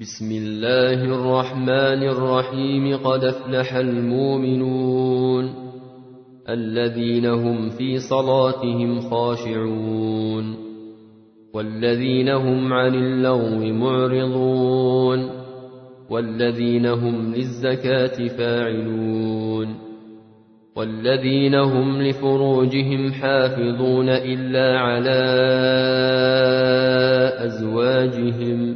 بسم الله الرحمن الرحيم. قد أفلح المؤمنون الذين هم في صلاتهم خاشعون والذين هم عن اللغو معرضون والذين هم للزكاة فاعلون والذين هم لفروجهم حافظون إلا على أزواجهم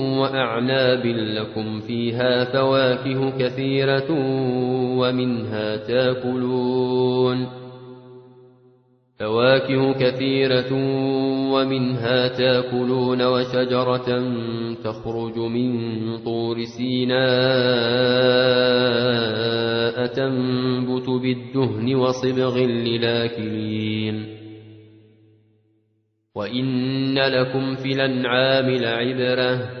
وأعناب لكم فيها فواكه كثيرة ومنها تاكلون فواكه كثيرة ومنها تاكلون وشجرة تخرج من طور سيناء تنبت بالدهن وصبغ للاكلين وإن لكم في الأنعام لعبرة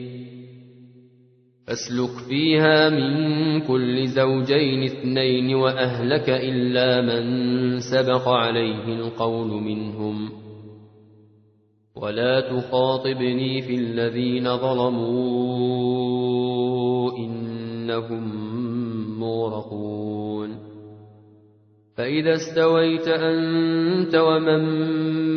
فاسلك فيها من كل زوجين اثنين وأهلك إلا من سبق عليه القول منهم. ولا تخاطبني في الذين ظلموا إنهم مورقون فإذا استويت أنت ومن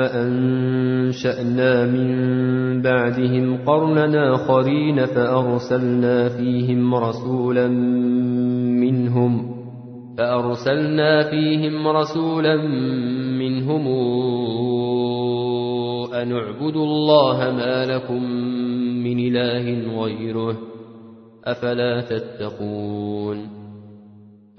أنشأنا من بعدهم قرننا آخرين فأرسلنا فيهم رسولا منهم فأرسلنا فيهم رسولا منهم أن اعبدوا الله ما لكم من إله غيره أفلا تتقون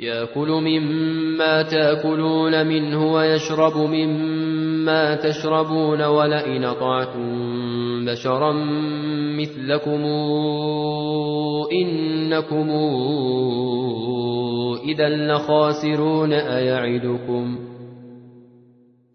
ياكل مما تاكلون منه ويشرب مما تشربون ولئن طعتم بشرا مثلكم إنكم إذا لخاسرون أيعدكم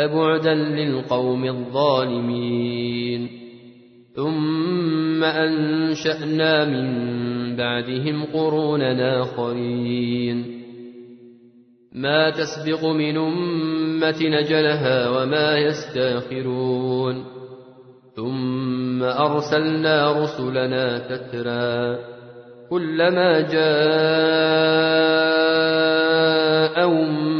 فبعدا للقوم الظالمين. ثم أنشأنا من بعدهم قرونا آخرين. ما تسبق من أمة نجلها وما يستأخرون. ثم أرسلنا رسلنا تترى. كلما جاء أمة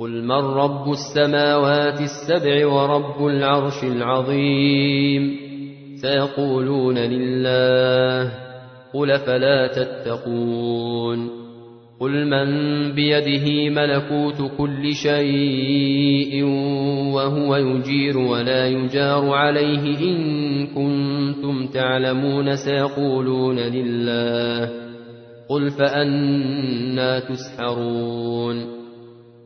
قل من رب السماوات السبع ورب العرش العظيم سيقولون لله قل فلا تتقون قل من بيده ملكوت كل شيء وهو يجير ولا يجار عليه إن كنتم تعلمون سيقولون لله قل فأنا تسحرون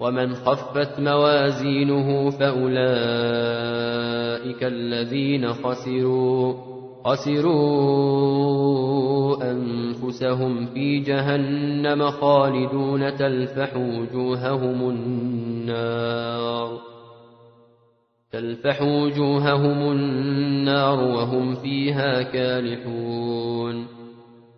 ومن خفت موازينه فأولئك الذين خسروا خسروا أنفسهم في جهنم خالدون تلفح وجوههم النار تلفح وجوههم النار وهم فيها كالحون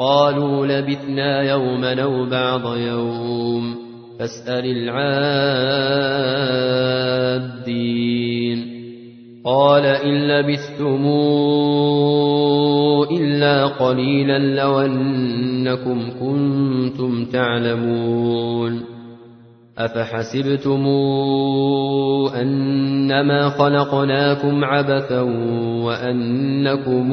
قالوا لبثنا يوما أو بعض يوم. فاسأل العادين. قال إن لبثتموا إلا قليلا لو أنكم كنتم تعلمون. أفحسبتم أنما خلقناكم عبثا وأنكم